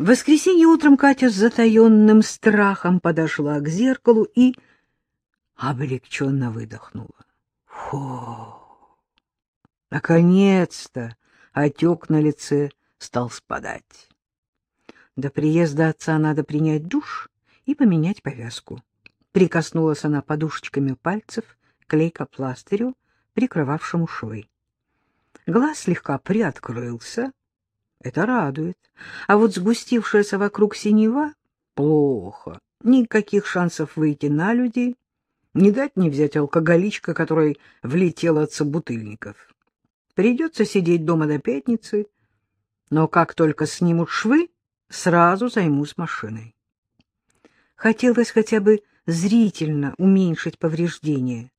В воскресенье утром Катя с затаенным страхом подошла к зеркалу и облегченно выдохнула. Фу! Наконец-то отек на лице стал спадать. До приезда отца надо принять душ и поменять повязку. Прикоснулась она подушечками пальцев к лейкопластырю, прикрывавшему швы. Глаз слегка приоткрылся, это радует. А вот сгустившаяся вокруг синева — плохо. Никаких шансов выйти на людей. Не дать не взять алкоголичка, которой влетела от собутыльников. Придется сидеть дома до пятницы, но как только снимут швы, сразу займусь машиной. Хотелось хотя бы зрительно уменьшить повреждения,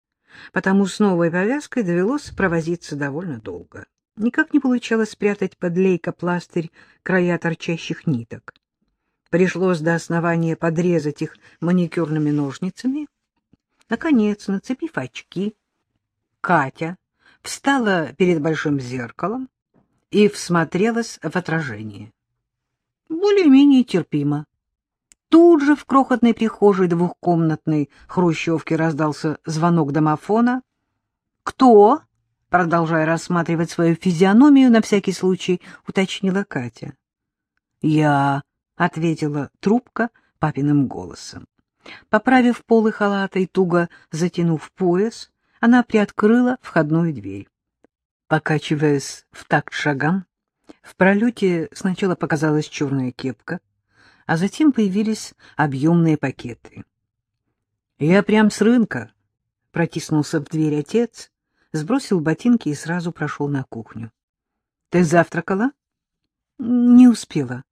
потому с новой повязкой довелось провозиться довольно долго. Никак не получалось спрятать под лейкопластырь края торчащих ниток. Пришлось до основания подрезать их маникюрными ножницами. Наконец, нацепив очки, Катя встала перед большим зеркалом и всмотрелась в отражение. Более-менее терпимо. Тут же в крохотной прихожей двухкомнатной хрущевки раздался звонок домофона. «Кто?» Продолжая рассматривать свою физиономию, на всякий случай уточнила Катя. «Я», — ответила трубка папиным голосом. Поправив полы халата и туго затянув пояс, она приоткрыла входную дверь. Покачиваясь в такт шагам, в пролете сначала показалась черная кепка, а затем появились объемные пакеты. «Я прям с рынка», — протиснулся в дверь отец, сбросил ботинки и сразу прошел на кухню. — Ты завтракала? — Не успела.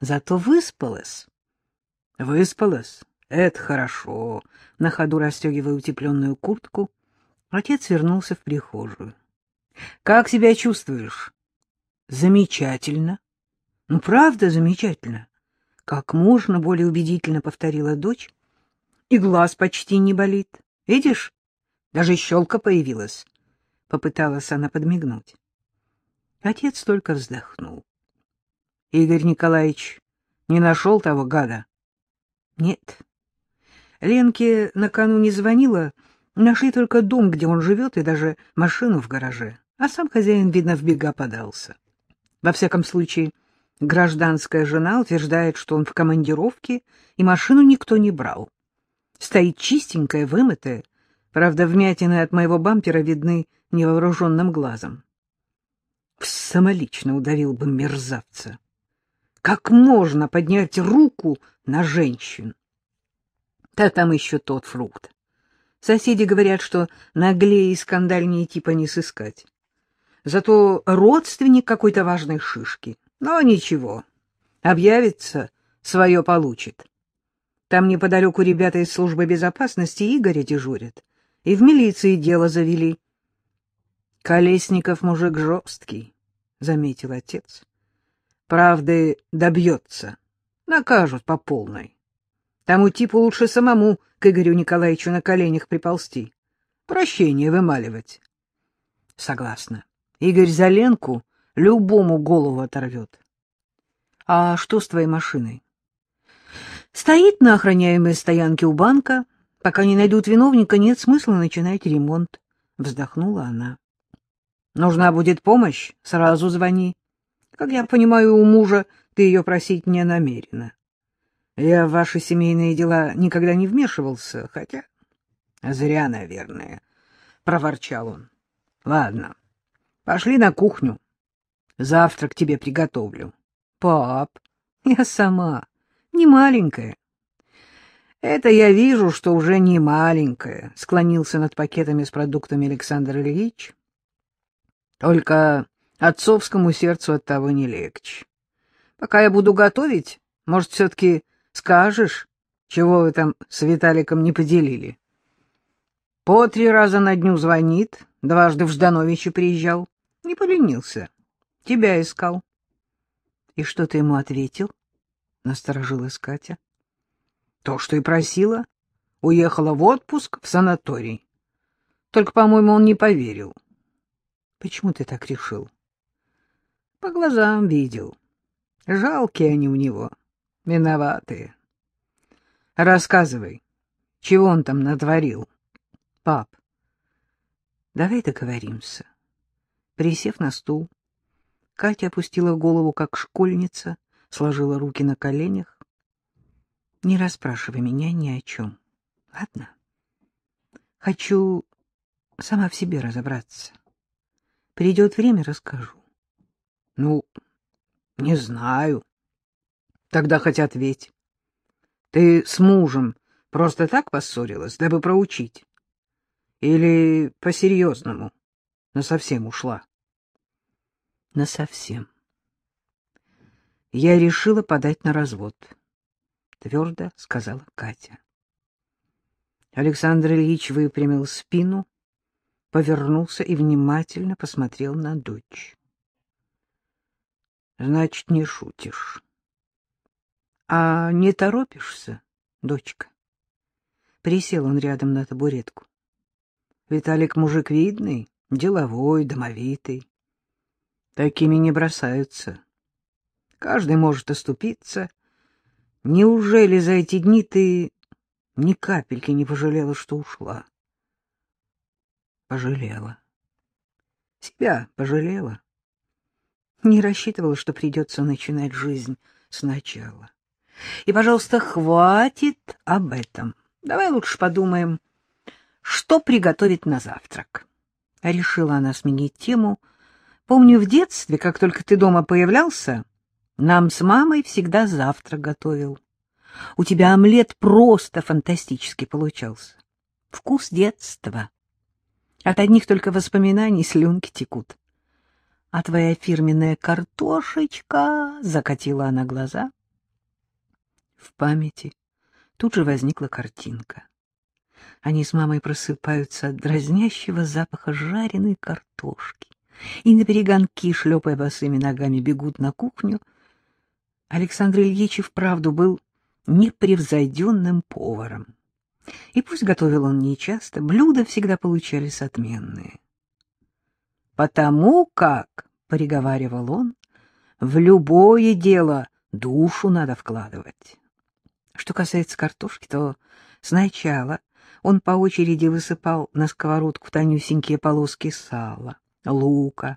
Зато выспалась. — Выспалась? Это хорошо. На ходу расстегивая утепленную куртку, отец вернулся в прихожую. — Как себя чувствуешь? — Замечательно. — Ну, правда замечательно. Как можно более убедительно повторила дочь. И глаз почти не болит. Видишь, даже щелка появилась. Попыталась она подмигнуть. Отец только вздохнул. Игорь Николаевич не нашел того гада? Нет. Ленке накануне звонила, нашли только дом, где он живет, и даже машину в гараже. А сам хозяин, видно, в бега подался. Во всяком случае, гражданская жена утверждает, что он в командировке, и машину никто не брал. Стоит чистенькая, вымытая, Правда, вмятины от моего бампера видны невооруженным глазом. Самолично удавил бы мерзавца. Как можно поднять руку на женщин? Да там еще тот фрукт. Соседи говорят, что наглее и скандальнее типа не сыскать. Зато родственник какой-то важной шишки. Но ничего, объявится, свое получит. Там неподалеку ребята из службы безопасности Игоря дежурят и в милиции дело завели. — Колесников мужик жесткий, — заметил отец. — Правды добьется, накажут по полной. Тому типу лучше самому к Игорю Николаевичу на коленях приползти, прощение вымаливать. — Согласна. Игорь Заленку любому голову оторвет. — А что с твоей машиной? — Стоит на охраняемой стоянке у банка, Пока не найдут виновника, нет смысла начинать ремонт. Вздохнула она. Нужна будет помощь, сразу звони. Как я понимаю, у мужа ты ее просить не намерена. Я в ваши семейные дела никогда не вмешивался, хотя... Зря, наверное, — проворчал он. Ладно, пошли на кухню. Завтрак тебе приготовлю. Пап, я сама, не маленькая, это я вижу, что уже не маленькая, склонился над пакетами с продуктами Александр Ильич. Только отцовскому сердцу от того не легче. Пока я буду готовить, может, все-таки скажешь, чего вы там с Виталиком не поделили? По три раза на дню звонит, дважды в Ждановичи приезжал. Не поленился. Тебя искал. — И что ты ему ответил? — насторожилась Катя. То, что и просила. Уехала в отпуск в санаторий. Только, по-моему, он не поверил. Почему ты так решил? По глазам видел. Жалкие они у него, виноватые. Рассказывай, чего он там натворил? Пап, давай договоримся. Присев на стул, Катя опустила голову, как школьница, сложила руки на коленях. Не расспрашивай меня ни о чем. Ладно? Хочу сама в себе разобраться. Придет время, расскажу. Ну, не знаю. Тогда хоть ответь. Ты с мужем просто так поссорилась, дабы проучить? Или по-серьезному, насовсем ушла? Насовсем. Я решила подать на развод, — твердо сказала Катя. Александр Ильич выпрямил спину, повернулся и внимательно посмотрел на дочь. — Значит, не шутишь. — А не торопишься, дочка? Присел он рядом на табуретку. Виталик мужик видный, деловой, домовитый. Такими не бросаются. Каждый может оступиться. Неужели за эти дни ты ни капельки не пожалела, что ушла. Пожалела. Себя пожалела. Не рассчитывала, что придется начинать жизнь сначала. И, пожалуйста, хватит об этом. Давай лучше подумаем, что приготовить на завтрак. Решила она сменить тему. Помню, в детстве, как только ты дома появлялся, нам с мамой всегда завтрак готовил. У тебя омлет просто фантастически получался. Вкус детства. От одних только воспоминаний слюнки текут. А твоя фирменная картошечка, — закатила она глаза. В памяти тут же возникла картинка. Они с мамой просыпаются от дразнящего запаха жареной картошки и на перегонки, шлепая босыми ногами, бегут на кухню. Александр Ильич и вправду был непревзойденным поваром. И пусть готовил он нечасто, блюда всегда получались отменные. «Потому как, — приговаривал он, — в любое дело душу надо вкладывать. Что касается картошки, то сначала он по очереди высыпал на сковородку тонюсенькие полоски сала, лука,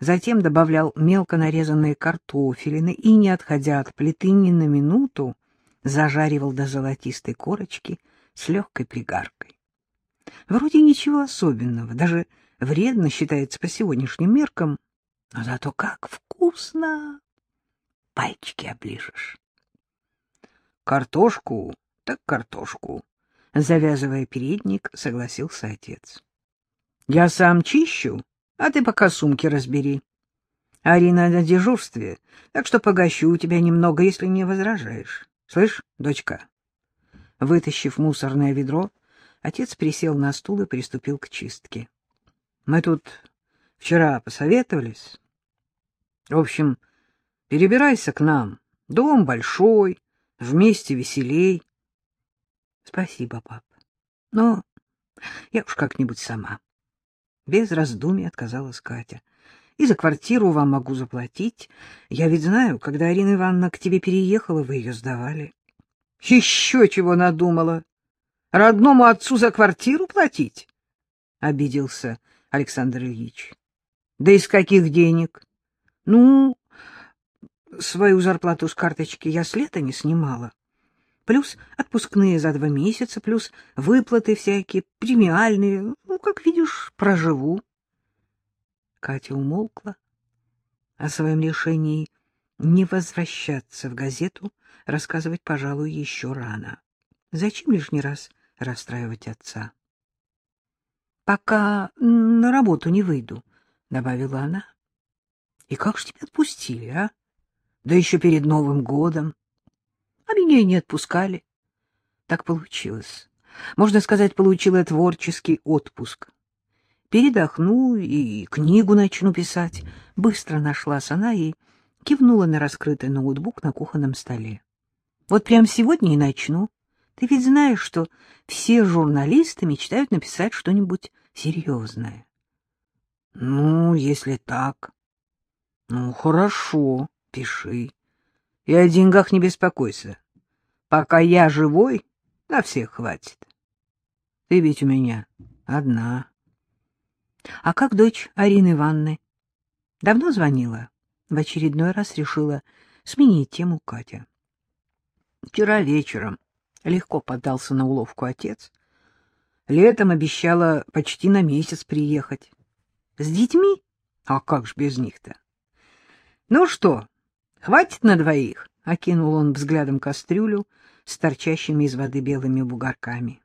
затем добавлял мелко нарезанные картофелины и, не отходя от плиты ни на минуту, зажаривал до золотистой корочки с легкой пригаркой. Вроде ничего особенного, даже вредно считается по сегодняшним меркам, но зато как вкусно! Пальчики оближешь. Картошку, так картошку, завязывая передник, согласился отец. Я сам чищу, а ты пока сумки разбери. Арина на дежурстве, так что погощу у тебя немного, если не возражаешь. Слышь, дочка? Вытащив мусорное ведро, отец присел на стул и приступил к чистке. Мы тут вчера посоветовались. В общем, перебирайся к нам. Дом большой, вместе веселей. Спасибо, пап. Но я уж как-нибудь сама. Без раздумий отказалась Катя. И за квартиру вам могу заплатить. Я ведь знаю, когда Арина Ивановна к тебе переехала, вы ее сдавали. Еще чего надумала? Родному отцу за квартиру платить? Обиделся Александр Ильич. Да из каких денег? Ну, свою зарплату с карточки я с лета не снимала. Плюс отпускные за два месяца, плюс выплаты всякие, премиальные. Ну, как видишь, проживу. Катя умолкла. О своем решении не возвращаться в газету рассказывать, пожалуй, еще рано. Зачем лишний раз расстраивать отца? — Пока на работу не выйду, — добавила она. — И как же тебя отпустили, а? Да еще перед Новым годом. А меня и не отпускали. Так получилось. Можно сказать, получила творческий отпуск передохну и книгу начну писать. Быстро нашлась она и кивнула на раскрытый ноутбук на кухонном столе. Вот прямо сегодня и начну. Ты ведь знаешь, что все журналисты мечтают написать что-нибудь серьезное. Ну, если так. Ну, хорошо, пиши. И о деньгах не беспокойся. Пока я живой, на всех хватит. Ты ведь у меня одна. А как дочь Арины Ивановны? Давно звонила? В очередной раз решила сменить тему Катя. Вчера вечером легко поддался на уловку отец. Летом обещала почти на месяц приехать. С детьми? А как ж без них-то? Ну что, хватит на двоих? — окинул он взглядом кастрюлю с торчащими из воды белыми бугорками.